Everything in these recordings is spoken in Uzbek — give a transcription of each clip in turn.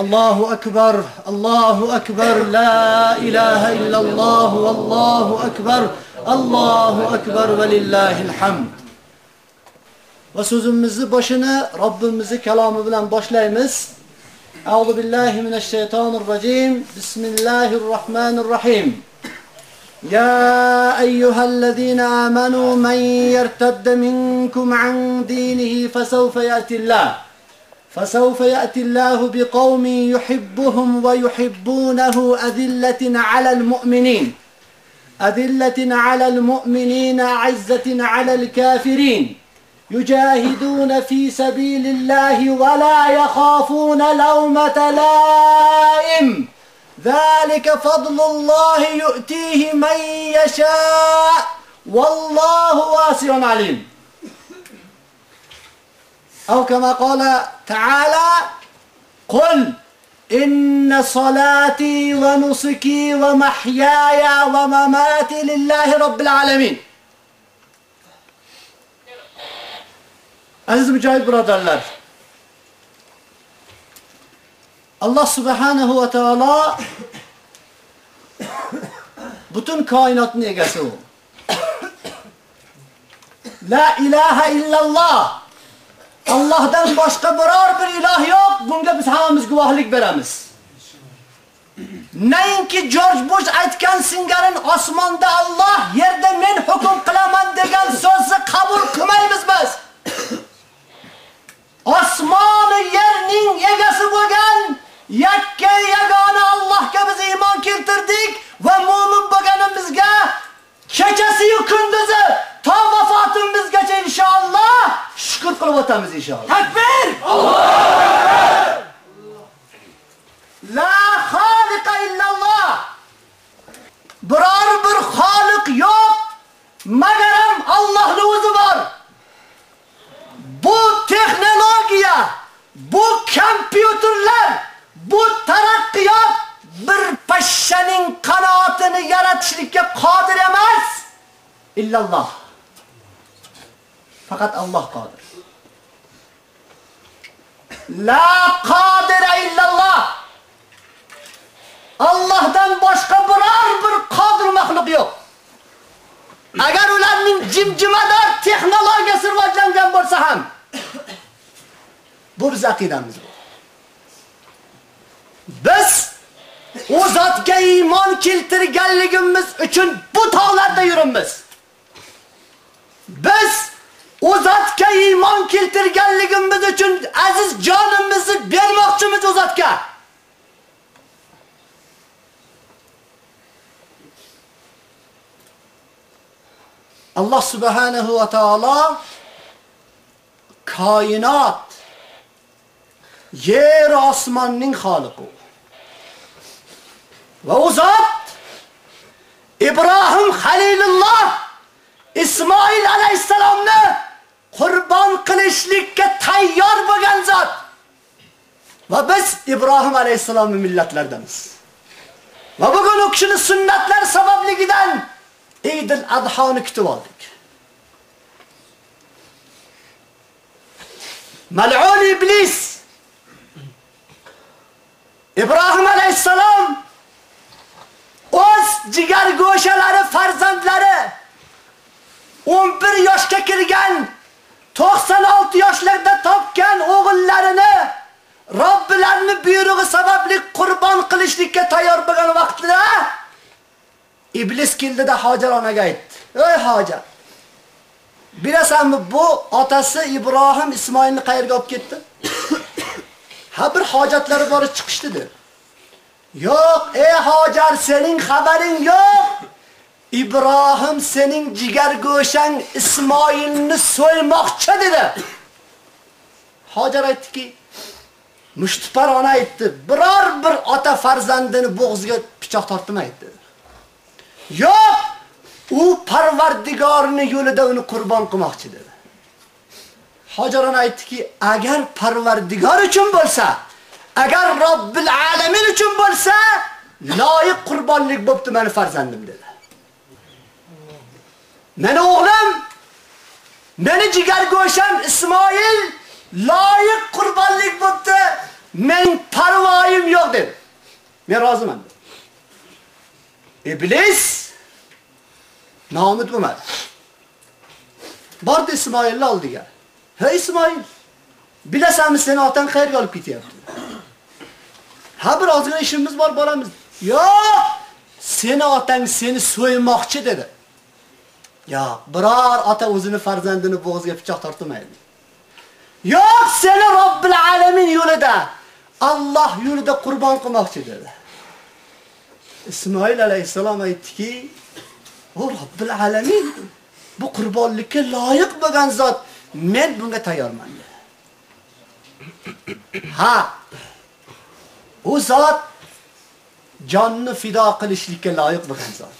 الله أكبر الله أكبر لا إله إلا الله والله أكبر الله أكبر ولله الحمد وسوزumuzu başını Rabbimizi kelamı bilen başlayımız. أعوذ بالله من الشيطان الرجيم بسم الله الرحمن الرحيم يا أيها الذين آمنوا من يرتد منكم عن دينه فسوف يأتي الله فسوف يأتي الله بقوم يحبهم ويحبونه أذلة على المؤمنين. أذلة على المؤمنين عزة على الكافرين. يجاهدون في سبيل الله ولا يخافون لومة لائم. ذلك فضل الله يؤتيه من يشاء. والله واسع عليم. أو كما قال تعالى قل إن صلاتي ونسكي ومحياي ومماتي لله رب العالمين Aziz mücahit braderler, Allah subhanehu ve teala bütün kainatın egesi o. La ilahe illallah Allohdan boshqa biror bir iloh yo'q. Bunga biz hammamiz guvohlik beramiz. Nainki George Bush aytgan singarin osmonda Alloh, yerda men hukm qilaman degan so'zni qabul qilmaymiz biz. Osmon va yerning egasi bo'lgan yakka yagona Allohga biz iymon keltirdik va mu'min bo'lganimizga kechasi yu kunduzi to vafotimizgacha inshaalloh shukr qilib o'tamiz inshaalloh. Takbir! La xoliqa illalloh. Biror bir xoliq yo'q, magaram Allohning o'zi bor. Bu texnologiya, bu kompyuterlar, bu taraqqiyot bir pashshaning qanotini yaratishlikka qodir emas. Illalloh. Faqat Alloh qodir. La qodira illalloh. Allohdan boshqa biror bir qodir maxluq yo'q. Agar ularning jimjimador texnologiyasi rivojlangan bo'lsa ham bu biz aqidamiz. Biz o zotga iymon keltirganligimiz uchun bu tog'larda yuramiz. Biz o zotga iymon keltirganligimiz uchun aziz jonimizni bermoqchimiz o zotga. Allah subhanahu va taolo koinot yer osmonning xoliqi. Va u zot Ibrohim Halilulloh Ismoil alayhisalomni qurbon qilishlikka tayyor bo'lgan zot. Va biz Ibrohim alayhisalomning millatlaridamiz. Va bugun u kishining sunnatlar sababligidan Eid al-Adhoni kutib oldik. Mal'un iblis Ibrohim alayhisalom o'z jigar go'shalari farzandlari 11 yoshga kirgan 96 yoshlarda topgan o'g'illarini Robbilarning buyrug'i sababli qurbon qilishlikka tayyor bo'lgan vaqtida iblis keldida Hojar onaga aytdi: "Ey Hojar, bilasanmi bu otasi Ibrohim Ismoilni qayerga olib ketdi?" ha bir hojatlari bor chiqishdi dedi. Yo'q, ey Hojar, sening xabaring yo'q. Ibrohim sening jigar go'shang Ismoilni so'ymoqchi dedi. Hojar aytdiki, Mushtipar ona aytdi, biror bir ota farzandini bo'g'ziga pichoq tortmaydi. Yo'q, u Parvardigorning yo'lida uni qurbon qilmoqchi dedi. Hojar ona aytdiki, agar Parvardigor uchun bo'lsa, agar Robbil alamin uchun bo'lsa, loyiq qurbonlik bo'pti meni farzandim dedi. Meni o'g'lim, meni jigar go'sham Ismoil loyiq qurbonlik bo'pti. Men parvoyim yo'q dedi. Men roziman. Iblis nomid bo'lmadi. Bordi Ismoilni oldiga. "Hey Ismoil, bilasanmi seni otang qayerga olib ketyapti?" "Ha, bir ozgina ishimiz bor, boramiz." "Yo'q, seni otang seni so'ymoqchi" dedi. Yo'q, biror ota o'zini farzandini bo'g'ziga pichoq tortmaydi. Yo'q, seni Robbil alamin yo'lida, Alloh yo'lida qurbon qilmoqchi dedi. Ismoil alayhisalom aytdiki, "O Robbil alamin, bu qurbonlikka loyiq bo'lgan zot, men bunga tayyorman." dedi. Ha. U zot jonni fido qilishlikka loyiq bo'lgan zot.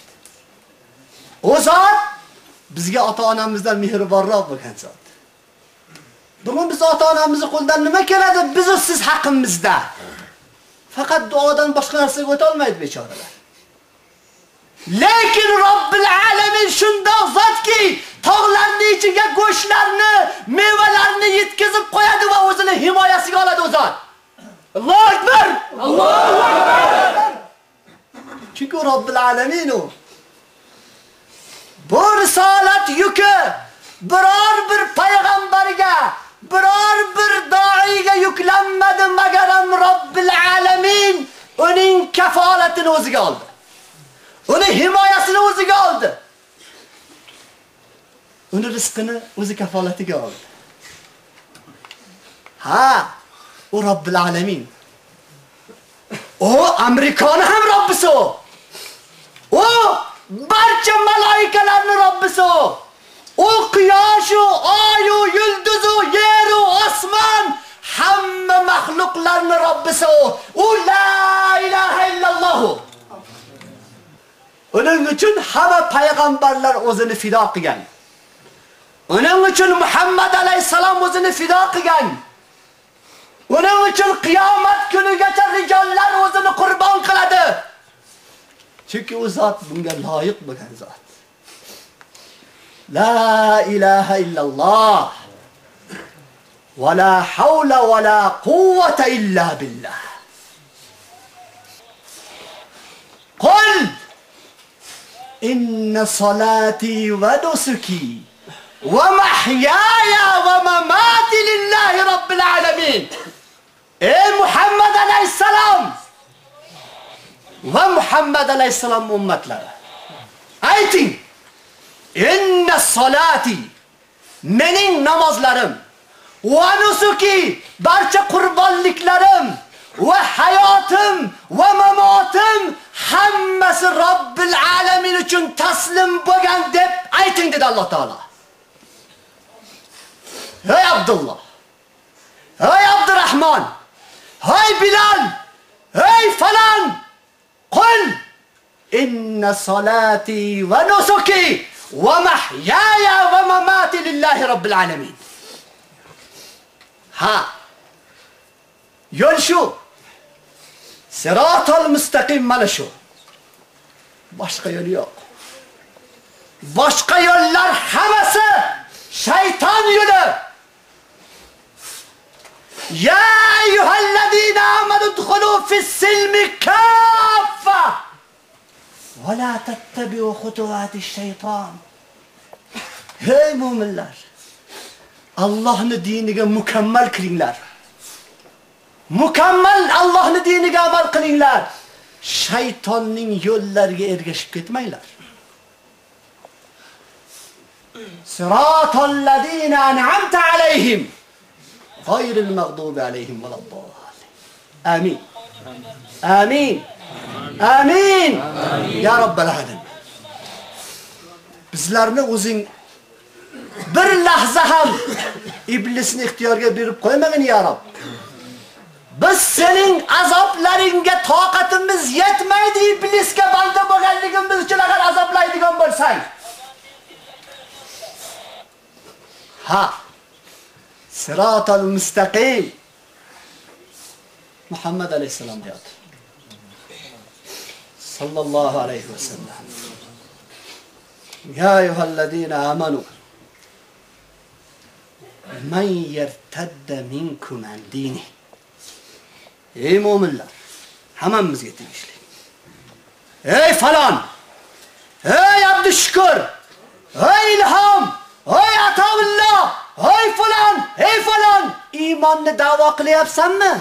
U zot bizga ota-onamizdan mehribonroq bo'lgan zot. Bugun biz ota-onamizning qo'ldan nima keladi? Biz siz haqimizda. Faqat duodan boshqa narsaga o'ta olmaydi bechoralar. Lekin Robbil alamin shundoq zotki, tog'larning ichiga go'shtlarni, mevalarni yetkazib qo'yadi va o'zini himoyasiga oladi u zot. Allohu akbar! Allohu akbar! Chunki Robbil alamin u. Bu risolat yuki biror bir payg'ambarga biror bir doiga yuklanmadi magaram Robbil alamin uning kafolatini o'ziga oldi. Uni himoyasini o'ziga oldi. Uni rizqini o'zi kafolatiga oldi. Ha, u Robbil alamin. O Amerikani ham Robbisi o. O barcha malaikalarning Robbisi o. U quyosh, oy, yulduz, yer, osmon hamma mahluqlarning Robbisi u. U la ilaha illalloh. Uning uchun hamma payg'ambarlar o'zini fido qilgan. Uning uchun Muhammad alayhisalom o'zini fido qilgan. Uning uchun qiyomat kunigacha rijollar o'zini qurbon qiladi. Chunki u zot bunga loyiq bo'lgan zot. La ilaha illalloh. Va la havla va la quvvata illa billah. Qul inna salati va nusuki va mahyaya va mamati lillahi rabbil alamin. Ey Muhammad alayhisalom va Muhammad ummatlari. Ayting Inna salati mening namozlarim va nusuki barcha qurbonliklarim va hayotim va mamotim hammasi Robbil alamin uchun taslim bo'lgan deb ayting dedi Alloh taolo. Hey Abdulloh. Hey Abdurrahman. Hey Bilal. Hey falan. Qul إن صلاتي ونسكي ومحياي ومماتي لله رب العالمين. ها. يونشو صراط المستقيم مالشو باشقا يون يوق باشقا يونلر حمس. شيطان يونه يا أيها الذين آمنوا ادخلوا في السلم كافة. ولا تتبعوا خطوات الشيطان Hey mo'minlar Allohning diniga mukammal kiringlar. Mukammal Allohning diniga amal qilinglar. Shaytonning yo'llariga ergashib ketmanglar. Siratal ladina an'amta alayhim ghayril maghdubi alayhim waladdallin. Amin. Amin. Amin. Amin. Ya Rabbal alamin. Bizlarni o'zing bir lahza ham iblisni ixtiyorga berib qo'ymagin ya Rob. Biz sening azoblaringga toqatimiz yetmaydi iblisga banda bo'lganligimiz uchun agar azoblaydigan bo'lsang. Ha. Siratal mustaqim. Muhammad alayhisalom deyapti. Sallallohu alayhi vasallam. Ya ayyuhallazina amanu man yartadda minkum an dini. Ey mu'minlar, hammamizga tegishli. Ey falon! Ey Abdushukur! Ey Ilhom! Ey Atavullo! Ey falon! Ey falon! Iymonni da'vo qilyapsanmi?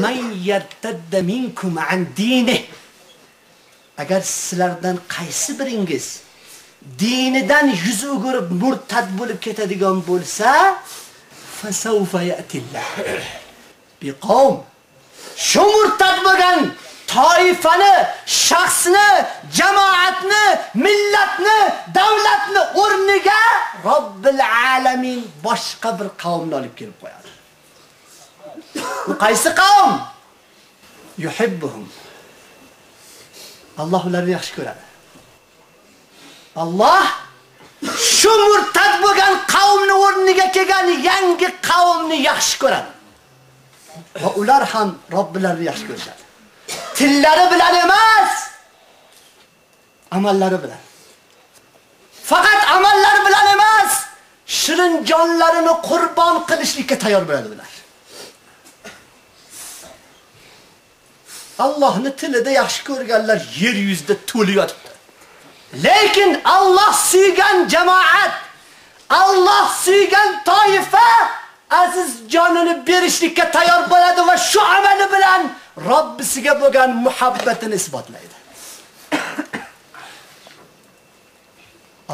Man yartadda minkum an dini. Agar sizlardan qaysi biringiz dinidan yuz o'girib murtad bo'lib ketadigan bo'lsa, fasawfa ya'tillah biqawm shu murtad bo'lgan toifani, shaxsni, jamoatni, millatni, davlatni o'rniga Robbil alamin boshqa bir qavmni olib kelib qo'yadi. Bu qaysi qavm? Yuhibbuhum. Alloh ularni yaxshi ko'radi. Alloh shu murtad bo'lgan qavmni o'rniga kelgan yangi qavmni yaxshi ko'radi. Va ular ham Robbilarini yaxshi ko'rishadi. Tillari bilan emas, amallari bilan. Faqat amallari bilan emas, shirin jonlarini qurbon qilishlikka tayyor bo'ladi Allohni tilida yaxshi ko'rganlar yer yuzida to'lib yotibdi. Lekin Alloh suygan jamoat, Alloh suygan toifa aziz jonini berishlikka tayyor bo'ladi va shu amali bilan Robbisiga bo'lgan muhabbatini isbotlaydi.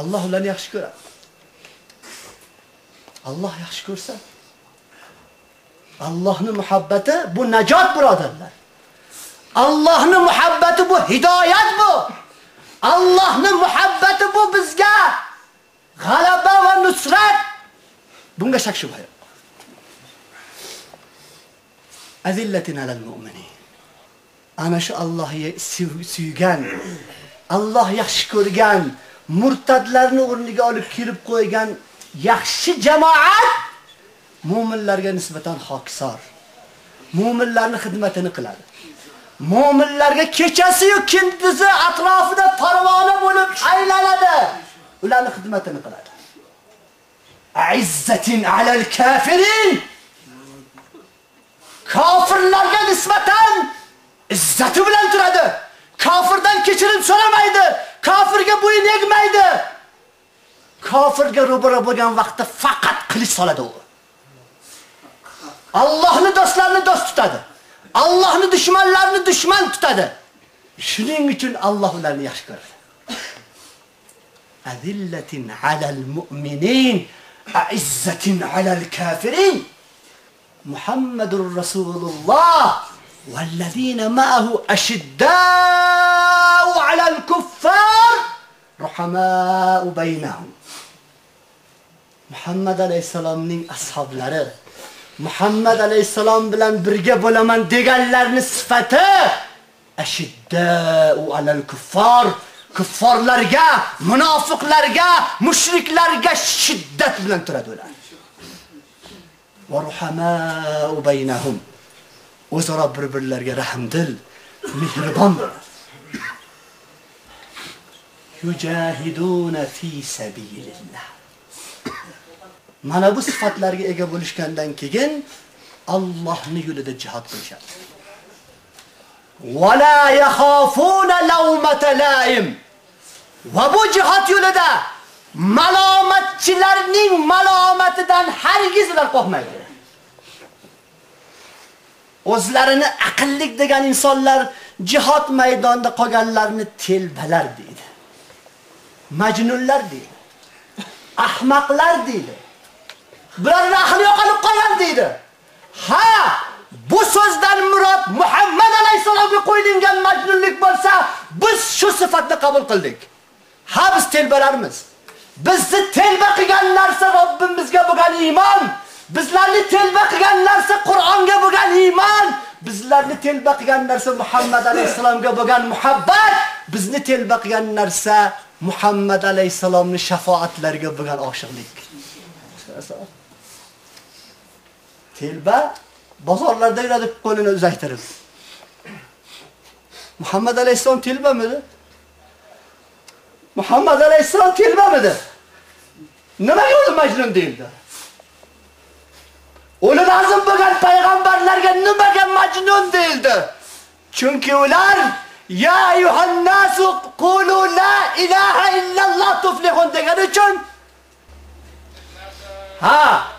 Alloh ularni yaxshi ko'radi. Alloh yaxshi ko'rsa, Allohning muhabbati bu najot birodarlar. Allohning muhabbati bu hidoyat bu. Allohning muhabbati bu bizga g'alaba va nusrat. Bunga shak shubha yo'q. Azillatin alal mu'minin. Ana shu Allohga suygan, Alloh yaxshi ko'rgan, murtadlarni o'rniga olib kirib qo'ygan yaxshi jamoat mu'minlarga nisbatan hokisor. Mu'minlarning xizmatini qiladi. Mu'minlarga kechasi yu kunduzi atrofida parvona bo'lib aylanadi. Ularning xizmatini qiladi. Aizzatin alal kafirin. Kofirlarga nisbatan izzati bilan turadi. Kofirdan kechirim so'ramaydi. Kofirga bo'yin egmaydi. Kofirga ro'bara bo'lgan vaqtda faqat qilich soladi u. Allohni do'stlarini do'st tutadi. Allohni dushmanlarini dushman tutadi. Shuning uchun Alloh ularni yaxshi ko'radi. Azillatin alal mu'minin, a'izzatin alal kafirin. Muhammadur Rasululloh والذين معه أشداء على الكفار رحماء بينهم Muhammad alayhisalomning ashablari Muhammad alayhisalom bilan birga bo'laman deganlarning sifati ashiddau alal kuffar kuffarlarga, munofiqlarga, mushriklarga shiddat bilan turadi ular. Va ruhamau baynahum. O'zaro bir-birlarga rahmdil, mehribon bo'ladi. Yujahiduna fi sabilillah. Mana bu sifatlarga ega bo'lishgandan keyin Allohning yo'lida jihad qilishadi. Va la yakhafuna lawmata laim. Va bu jihad yo'lida malomatchilarning malomatidan hargiz ular qo'rqmaydi. O'zlarini aqllik degan insonlar jihad maydonida qolganlarni telbalar deydi. Majnunlar deydi. Ahmoqlar deydi. Bularning ahli yo'qolib qolgan deydi. Ha, bu so'zdan murod Muhammad alayhisolamga qo'yilgan majnunlik bo'lsa, biz shu sifatni qabul qildik. Ha, biz telbalarmiz. Bizni telba qilgan narsa Robbimizga bo'lgan iymon. Bizlarni telba qilgan narsa Qur'onga bo'lgan iymon. Bizlarni telba qilgan narsa Muhammad alayhisolamga bo'lgan muhabbat. Bizni telba qilgan narsa Muhammad alayhisolamning shafoatlariga bo'lgan oshiqlik. Telba bozorlarda yuradi qo'lini uzaytirib. Muhammad alayhisalom telbamidi? Muhammad alayhisalom telbamidi? Nimaga o'zi majnun deyildi? Ulul azm bo'lgan payg'ambarlarga nimaga majnun deyildi? Chunki ular ya ayyuhan nasu qulu la ilaha illalloh tuflihun degan uchun ha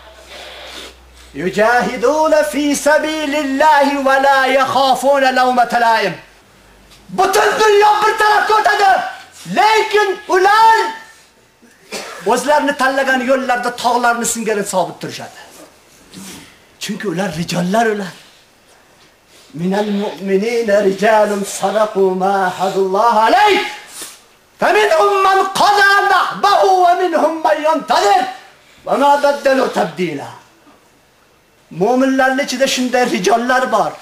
Yücahidûne fî sebîlillâhi ve lâ yehâfûne levmete lâim. Bütün dünya bir terakkodadır. Lakin ular o'zlarini tanlagan yo'llarda tog'larni singari sobit turishadi. Chunki ular rijollar ular. Minal mu'minina rijalun sadaqu ma hadallahu alayh. Faminhum man qada nahbahu wa minhum man yantadir. Wa ma baddalu. Mo'minlarning ichida shunday rijollar bor.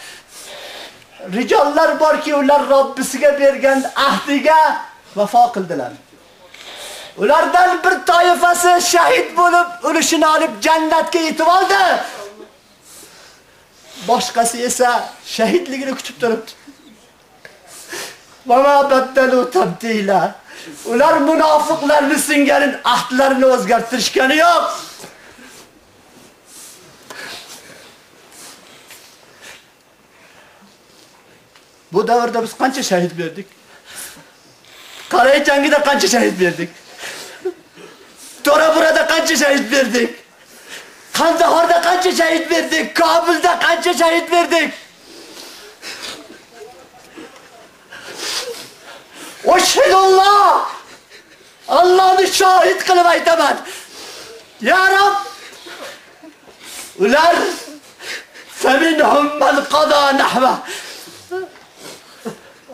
Rijollar borki, ular Robbisiga bergan ahdiga vafo qildilar. Ulardan bir toifasi shahid bo'lib, ulushini olib jannatga yetib oldi. Boshqasi esa shahidligini kutib turibdi. Va ma baddalu tabdila. Ular munofiqlarning singarin ahdlarini o'zgartirishgani yo'q. Bu davrda biz qancha shahid berdik? Qoray jangida qancha shahid berdik? To'raburada qancha shahid berdik? Qandahorda qancha shahid berdik? Kobulda qancha shahid berdik? Oshhidulloh! Allohni shohid qilib aytaman. Ya Rob! Ular faminhum man qada nahva.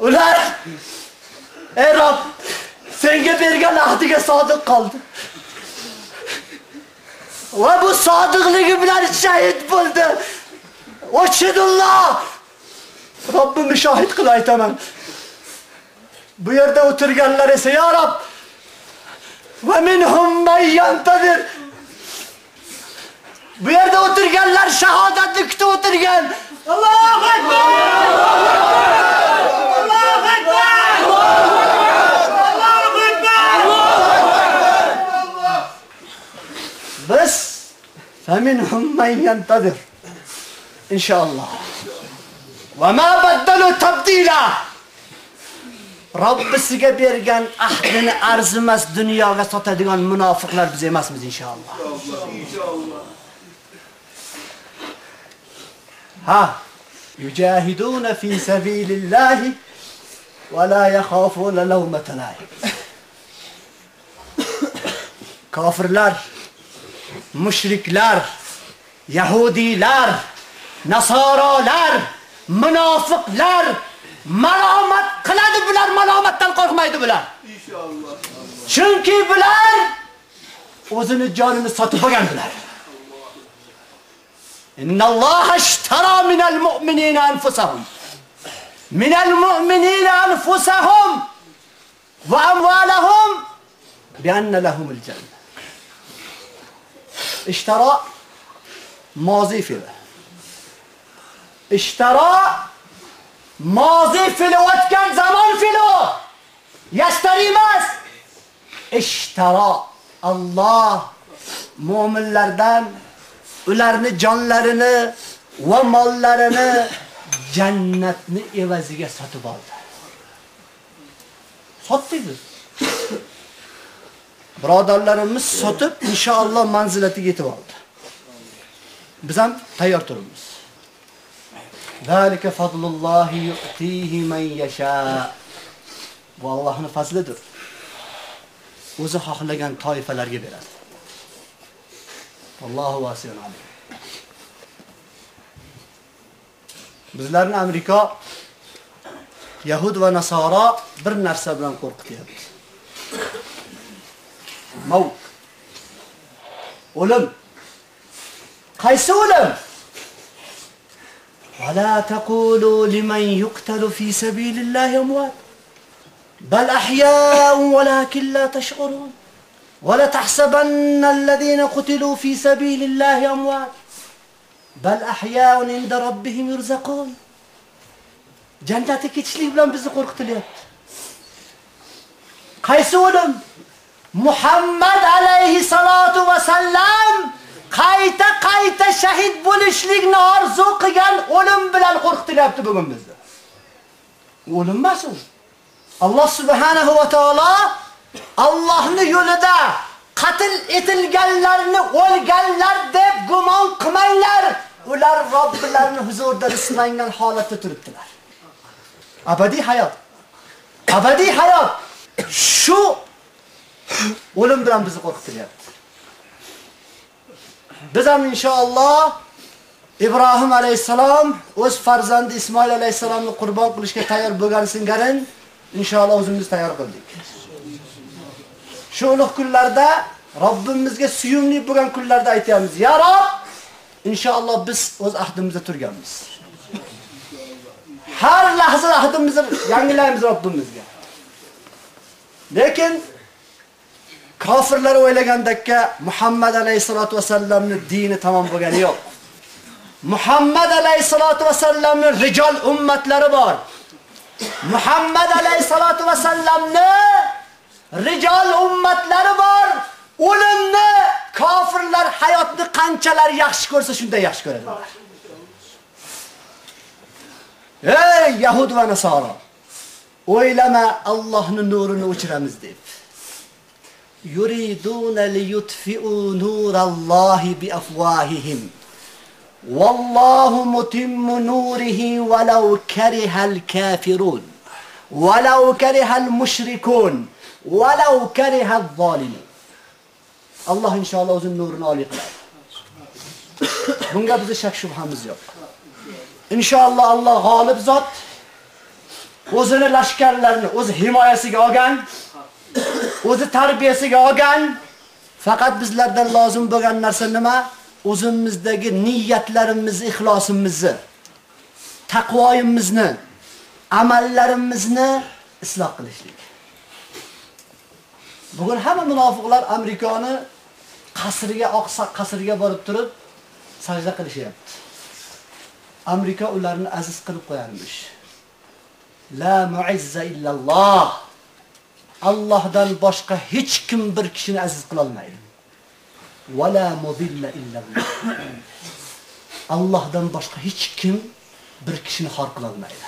Ular Ey Rob, senga bergan ahdiga sodiq qoldi. Va bu sodiqligi bilan shahid bo'ldi. Ochidulloh Robbim shohid qilib aytaman. Bu yerda o'tirganlar esa ya Rob va minhum man yantazir. Bu yerda o'tirganlar shahodatni kutib o'tirgan. Allohu akbar! Allohu akbar! Allohu akbar! Biz faminhum man yantazir. İnşallah. Va ma baddalu tabdila. Robbisiga bergan ahdini arzimas dunyoga sotadigan munofiqlar biz emasmiz inshaalloh. Ha, yujahiduna fi sabilillahi va la yakhafuna lawmata laim. Kofirlar, mushriklar, yahudiylar, nasoralar, munofiqlar malomat qiladi bular, malomatdan qo'rqmaydi bular. Inshaalloh. Chunki bular o'zini jonini sotib olganlar. Innalloha ishtara minal mu'minina anfusahum. Minal mu'minina anfusahum va amwalahum bi anna lahumul jannah. اشترى ماضي فعل اشترى ماضي فعل o'tgan zamon fe'li. Yashtari emas. Ishtara Alloh mu'minlardan ularni jonlarini va mollarini jannatni evaziga sotib oldi. Sotdik biz. Birodarlarimiz sotib inshaalloh manzilatiga yetib oldi. Biz ham tayyor turibmiz. Zalika fadlullohi yu'tihi man yasha. Bu Allohning fazlidir. O'zi xohlagan toifalarga beradi. Allohu vasiyun alim. Bizlarni Amerika Yahud va Nasara bir narsa bilan qo'rqityapti. Maut. O'lim. Qaysi o'lim? ولا تقولوا لمن يقتل في سبيل الله أموات بل أحياء ولكن لا تشعرون ولا تحسبن الذين قتلوا في سبيل الله أموات بل أحياء عند ربهم يرزقون jannatga ketishlik bilan bizni qo'rqitilyapti. Qaysi o'lim? Muhammad alayhi salatu va sallam qayta qayta shahid bo'lishlikni orzu qilgan o'lim bilan qo'rqitilyapti bugun bizni. O'lim emas u. Alloh subhanahu va taolo Allohning yo'lida qatl etilganlarni o'lganlar deb gumon qilmanglar. Ular Robbilarining huzurida rislangan holatda turibdilar. Abadiy hayot. Abadiy hayot. Shu o'lim bilan bizni qo'rqitilyapti. Biz ham inshaalloh Ibrohim alayhisalom o'z farzandi Ismoil alayhisalomni qurbon qilishga tayyor bo'lgan singarin inshaalloh o'zimiz tayyor qildik. Shu ulug' kunlarda Robbimizga suyumli bo'lgan kunlarda aytamiz: "Ya Rob, inshaalloh biz o'z ahdimizda turganmiz." Har lahza ahdimizni yangilaymiz Robbimizga. Lekin kofirlar o'ylagandakka Muhammad alayhisolatu vasallamning dini tamom bo'lgani yo'q. Muhammad alayhisolatu vasallamning rijol ummatlari bor. Muhammad alayhisolatu vasallamning rijol ummatlari bor. O'limni kofirlar hayotni qanchalar yaxshi ko'rsa shunday yaxshi ko'radilar. Ey Yahud va Nasoro! O'ylama Allohning nurini o'chiramiz deb. يريدون ليطفئوا نور الله بأفواههم. والله متم نوره ولو كره الكافرون ولو كره المشركون ولو كره الظالمون. الله إن شاء الله وزن نور نالي قلال بنقدر شك شبهامز يوك إن شاء الله الله غالب ذات وزن الأشكال لرن وزن همايسي قاقن o'zi tarbiyasiga olgan faqat bizlardan lozim bo'lgan narsa nima? O'zimizdagi niyatlarimizni, ixlosimizni, taqvoyimizni, amallarimizni isloh qilishlik. Bugun hamma munofiqlar Amerikani qasriga, oqsa qasriga borib turib sajda qilishyapti. Amerika ularni aziz qilib qo'yarmish. La mu'izza illalloh. Allohdan boshqa hech kim bir kishini aziz qila olmaydi. Wala mudilla illalloh. Allohdan boshqa hech kim bir kishini xor qila olmaydi.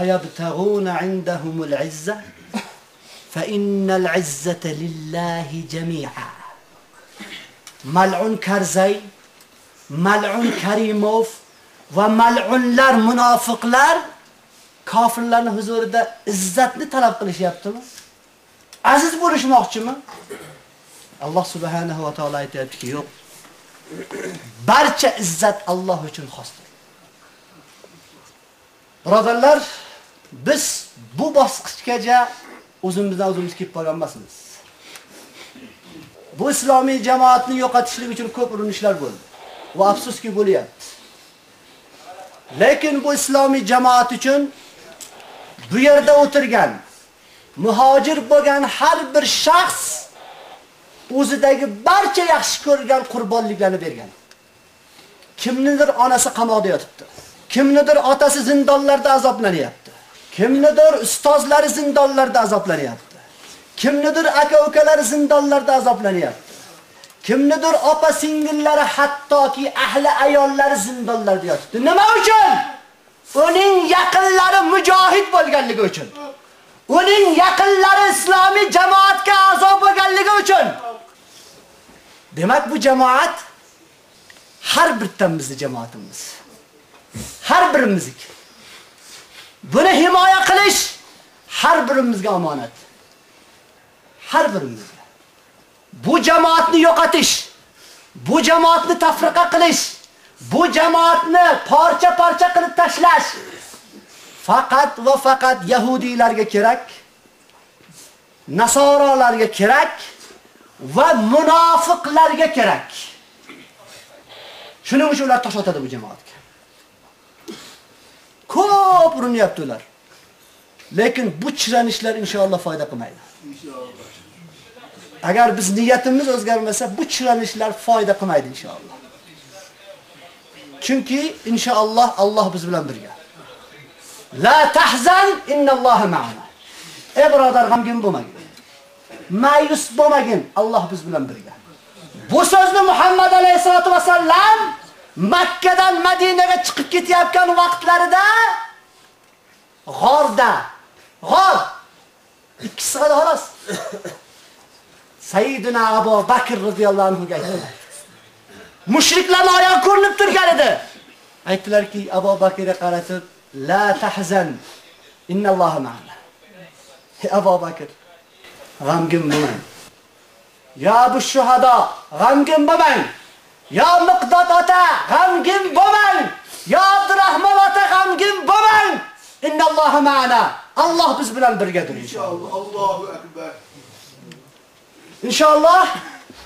Ayabtaguna indahumul izza fa innal izzata lillahi jami'a. Mal'un Karzay, Mal'un Karimov va mal'unlar munofiqlar kofirlarning huzurida izzatni talab qilishyaptimi? Aziz bo'lishmoqchimi? Alloh subhanahu va taolo aytayaptiki, yo'q. Barcha izzat Alloh uchun xosdir. Birodarlar, biz bu bosqichgacha o'zimizdan o'zimiz kelib qolgan. Bu islomiy jamoatni yo'qotishlik uchun ko'p urinishlar bo'ldi. Va afsuski bo'lyapti. Lekin bu islomiy jamoat uchun bu yerda o'tirgan muhojir bo'lgan har bir shaxs o'zidagi barcha yaxshi ko'rgan qurbonliklarni bergan. Kimnidir onasi qamoqda yotibdi. Kimnidir otasi zindonlarda azoblanyapti. Kimnidir ustozlari zindonlarda azoblanyapti. Kimnidir aka-ukalari zindonlarda azoblanyapti. Kimnidir opa singillari hattoki ahli ayollari zindonlarda yotibdi. Nima uchun? Uning yaqinlari mujohid bo'lganligi uchun. Uning yaqinlari islomiy jamoatga a'zo bo'lganligi uchun. Demak bu jamoat har bittamizning jamoatimiz. Har birimizniki. Buni himoya qilish har birimizga omonat. Har birimizga. Bu jamoatni yo'qotish, bu jamoatni tafriqa qilish, bu jamoatni parcha-parcha qilib tashlash faqat va faqat yahudiylarga kerak, nasorolarga kerak va munofiqlarga kerak. Shuning uchun ular tosh otadi bu jamoatga. Ko'p urinyapti ular. Lekin bu chiranishlar inshaalloh foyda qilmaydi. Agar biz niyatimiz o'zgarmasa, bu chiranishlar foyda qilmaydi inshaalloh. Chunki inshaalloh Alloh biz bilan birga. La tahzan innalloha ma'ana. Ey birodar, g'amgin bo'lmagin. Ma'yus bo'lmagin, Alloh biz bilan birga. Bu so'zni Muhammad alayhisolatu vasallam Makkadan Madinaga chiqib ketayotgan vaqtlarida g'orda, g'or ikki sig'ada xolos. Sayyidina Abu Bakr radhiyallohu anhu aytdilar. Mushriklarning oyog'i ko'rinib turgan edi. Aytdilarki, Abu Bakrga qaratib, "La tahzan, innalloha ma'ana." Abu Bakr, g'amgin bo'lmang. Ya bu shuhada, g'amgin bo'lmang. Ya Miqdod ota, g'amgin bo'lmang. Ya Abdurrahmon ota, g'amgin bo'lmang. Innalloha ma'ana. Alloh biz bilan birgadir inshaalloh. Allohu akbar. Inshaalloh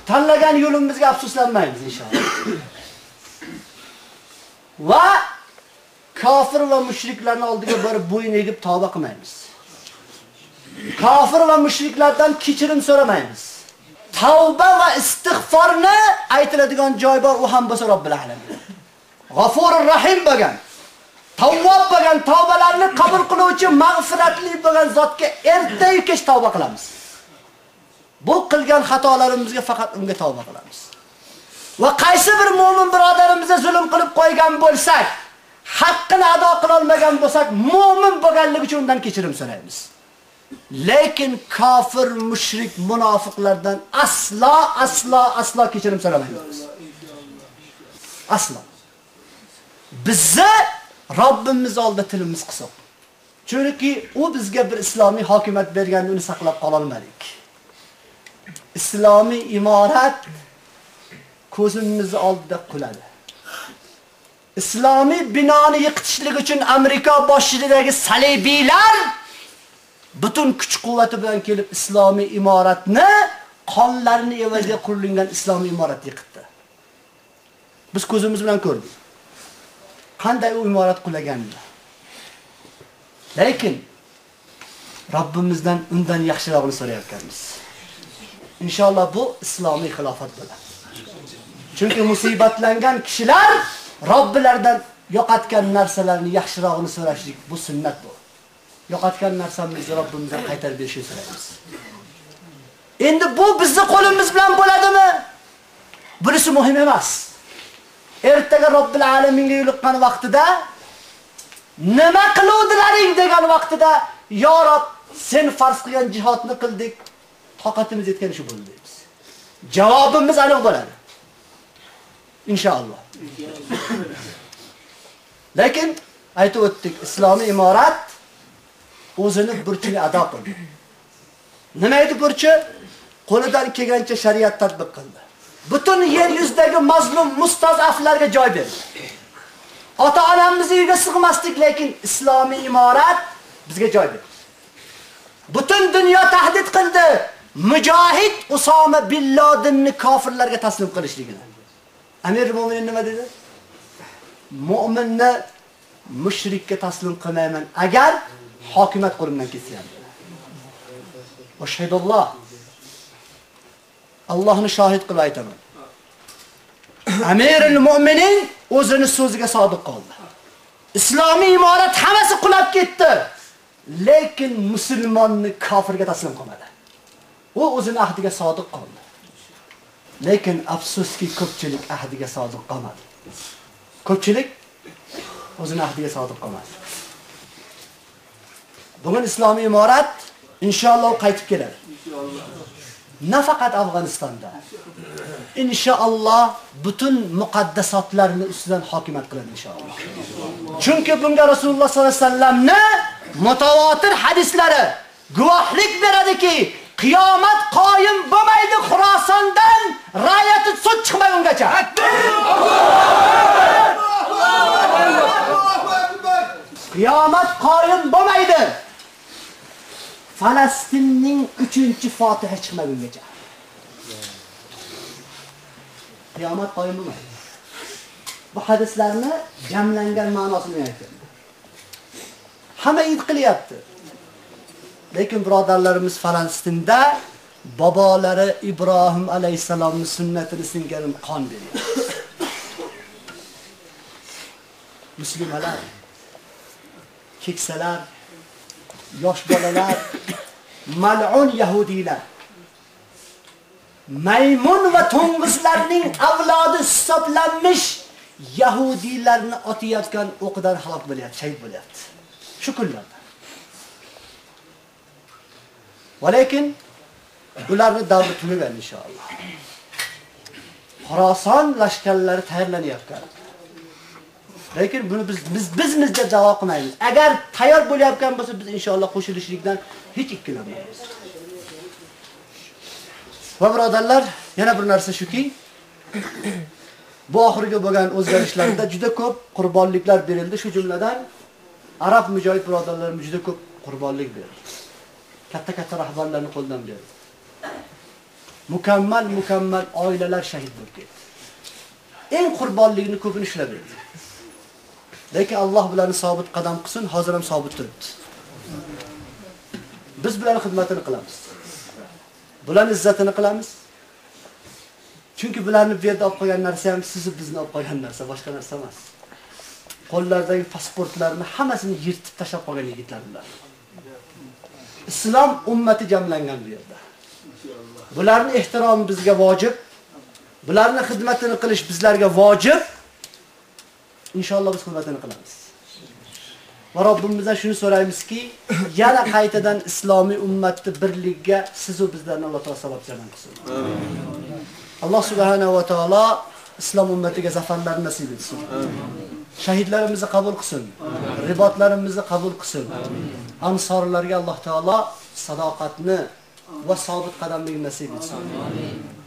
tanlagan yo'limizga afsuslanmaymiz inshaalloh. Va kofir va mushriklarning oldiga borib bo'yin egib tavba qilmaymiz. Kofir va mushriklardan kechirim so'ramaymiz. Tavba va istig'forni aytiladigan joy bor, u ham bo'lsa Robbil alamin. G'afurur Rahim bo'lgan. Tavvob bo'lgan tavbalarni qabul qiluvchi mag'firatli bo'lgan zotga ertayu kech tavba qilamiz. Bu qilgan xatolarimizga faqat unga tavba qilamiz. Va qaysi bir mu'min birodarimizga zulm qilib qo'ygan bo'lsak, haqqini ado qila olmagan bo'lsak, mu'min bo'lganligi uchun undan kechirim so'raymiz. Lekin kofir, mushrik, munofiqlardan aslo, aslo, aslo kechirim so'ramaymiz. Aslo. Bizni Robbimiz oldida tilimiz qisiq. Chunki u bizga bir islomiy hokimiyat berganda uni saqlab qola olmadik. Islomiy imorat ko'zimiz oldida quladi. Islomiy binoni yiqitishlik uchun Amerika boshchiligidagi salibiylar butun kuch-quvvati bilan kelib islomiy imoratni qonlarini evaziga qurilgan islomiy imorat yiqitdi. Biz ko'zimiz bilan ko'rdik. Qanday u imorat qulaganini. Lekin Rabbimizdan undan yaxshirog'ini so'rayotganmiz. Inshaalloh bu islomiy xilofat bo'ladi. Chunki musibatlangan kishilar Robbilaridan yo'qotgan narsalarni yaxshirog'ini so'rashlik bu sunnat bu. Yo'qotgan narsamizni Robbimizdan qaytarib berishni so'raymiz. Endi bu bizni qo'limiz bilan bo'ladimi? Bunisi muhim emas. Ertaga Robbil alaminga yo'liqqan vaqtida nima qiluvdilaring degan vaqtida, "Ya Rob, sen farz qilgan jihodni qildik, toqatimiz yetgan shu bo'ldi" deymiz. Javobimiz aniq bo'ladi. Inshaalloh. Lekin aytib o'tdik, islomiy imorat o'zini burchini ado qildi. Nima edi burchi? Qo'lidan kelgancha shariat tatbiq qildi. Butun yer yuzidagi mazlum mustazaflarga joy berdi. Ota-onamizning uyiga sig'masdik, lekin islomiy imorat bizga joy berdi. Butun dunyo tahdid qildi. Mujohid Usoma bin Ladinni kofirlarga taslim qilishligini. Amir mo'min nima dedi? Mu'minni mushrikka taslim qilmayman agar hokimiyat qo'limdan ketsa. Ashhadulloh. Allohni shohid qilib aytaman. Amirul mu'minin o'zini so'ziga sodiq qoldi. Islomiy imorat hammasi qulab ketdi. Lekin musulmonni kofirga taslim qilmadi. U o'zini ahdiga sodiq qoldi. Lekin afsuski ko'pchilik ahdiga sodiq qolmadi. Ko'pchilik o'zini ahdiga sodiq qolmadi. Bugun islomiy imorat inshaalloh qaytib keladi. Nafaqat Afg'onistonda. Inshaalloh butun muqaddasotlarni ustidan hokimiyat qiladi inshaalloh. Chunki bunga Rasululloh sollallohu alayhi vasallamni mutawatir hadislari guvohlik beradiki, qiyomat qoyim bo'lmaydi Xurosondan rayati sud chiqmagungacha. Qiyomat qoyim bo'lmaydi. Falastinning 3-fotiha chiqmagungacha. Qiyomat qoyim bo'lmaydi. Bu hadislarni jamlangan ma'nosini aytdim. Hamma id qilyapti. Lekin birodarlarimiz Falastinda bobolari Ibrohim alayhisalomning sunnatini singan qon beryapti. Muslimalar, keksalar, yosh bolalar, mal'un yahudiylar maymun va to'ng'izlarning avlodi hisoblanmish yahudiylarni otayotgan o'qidan halok bo'lyapti, shahid bo'lyapti. Shu kunlarda. Va ularni davri tugagan inshaalloh. Xorason lashkarlari tayyorlanyapti. Lekin buni biz biz bizmiz deb da'vo qilmaymiz. Agar tayyor bo'layotgan bo'lsa, biz inshaalloh qo'shilishlikdan hech ikkilanmaymiz. Va birodarlar, yana bir narsa shuki, bu oxirgi bo'lgan o'zgarishlarda juda ko'p qurbonliklar berildi, shu jumladan arab mujohid birodarlarimiz juda ko'p qurbonlik berdi. Katta-katta rahbarlarni qo'ldan berdi. Mukammal mukammal oilalar shahid bo'lib ketdi. Eng qurbonligini ko'pini ishlab berdi. Lekin Alloh bilan sobit qadam qilsin, hozir ham sobit turibdi. Biz bilan xizmatini qilamiz. Bularni izzatini qilamiz. Chunki bularni bu yerda olib qo'ygan narsa ham sizni bizni olib qo'ygan narsa, boshqa narsa emas. Qo'llaridagi pasportlarni hammasini yirtib tashlab qo'ygan yigitlar bular. Islom ummati jamlangan bu yerda. Bularni ehtiromi bizga vojib. Bularni xizmatini qilish bizlarga vojib. Inshaalloh biz xizmatini qilamiz. Va Robbimizdan shuni so'raymizki, yana qaytadan islomiy ummatni birligiga siz va bizlarni Alloh taolo sabab jalan qilsin. Alloh subhanahu va taolo islom ummatiga zafarlar nasib etsin. Shahidlarimizni qabul qilsin. Ribotlarimizni qabul qilsin. Ansorlarga Alloh taolo sadoqatni va sobit qadamlik nasib etsin.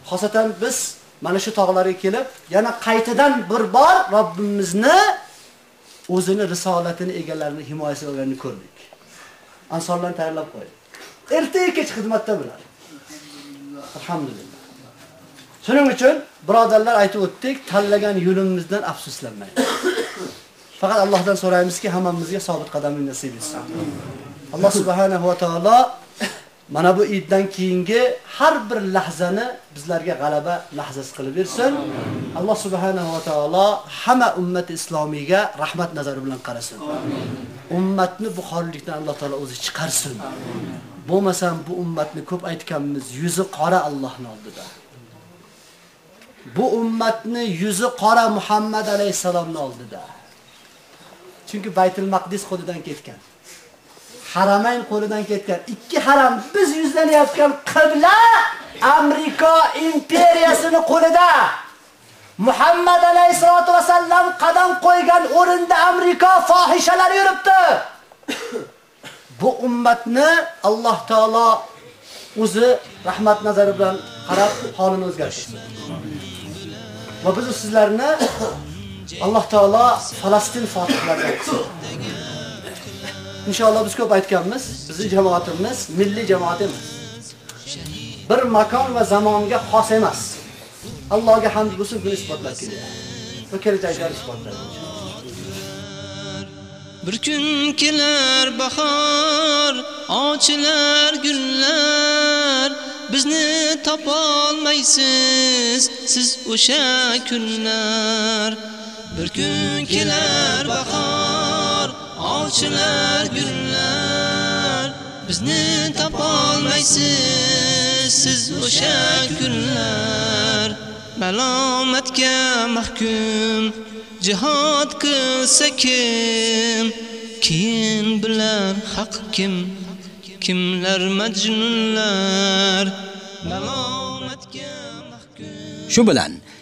Xosatan biz mana shu tog'larga kelib, yana qaytadan bir bor Robbimizni o'zini risolatini egalarini himoyasiga olganini ko'rdik. Ansorlarni tayyorlab qo'ydi. Ertaga kech xizmatda bular. Alhamdulillah. Shuning uchun birodarlar aytib o'tdik, tanlagan yo'limizdan afsuslanmaymiz. Faqat Allohdan so'raymizki, hammamizga sobit qadamni nasib etsin. Alloh subhanahu va taolo mana bu iddan keyingi har bir lahzani bizlarga g'alaba lahzasi qilib bersin. Alloh subhanahu va taolo hamma ummati islomiyga rahmat nazari bilan qarasin. Ummatni bu xorlikdan Alloh taolo o'zi chiqarsin. Bo'lmasam bu ummatni ko'p aytganmiz, yuzi qora Allohning oldida. Bu ummatni yuzi qora Muhammad alayhisalomning oldida. Chunki Baytul Maqdis qo'lidan ketgan. Haramayn qo'lidan ketgan. Ikki haram biz yuzlanayotgan qibla Amerika imperiyasining qo'lida. Muhammad alayhisolatu vasallam qadam qo'ygan o'rinda Amerika fohishalari yuribdi. Bu ummatni Alloh taolo o'zi rahmat nazari bilan qarab holini o'zgartirsin. Va biz sizlarni Alloh taolo Falastin fotihlaridan qilsin. Inshaalloh biz ko'p aytganmiz, bizning jamoatimiz milliy jamoat emas. Bir makon va zamonga xos emas. Allohga hamd bo'lsin, buni isbotlab kelyapti. Va kelajakda isbotlaydi. Bir kun kelar bahor, ochilar gullar, bizni topolmaysiz siz o'sha kunlar. Bir kun kelar bahor, ochilar gullar, bizni topolmaysiz siz o'sha kunlar. Malomatga mahkum jihad qilsa kim? Keyin bilar haq kim? Kimlar majnunlar? Malomatga mahkum. Shu bilan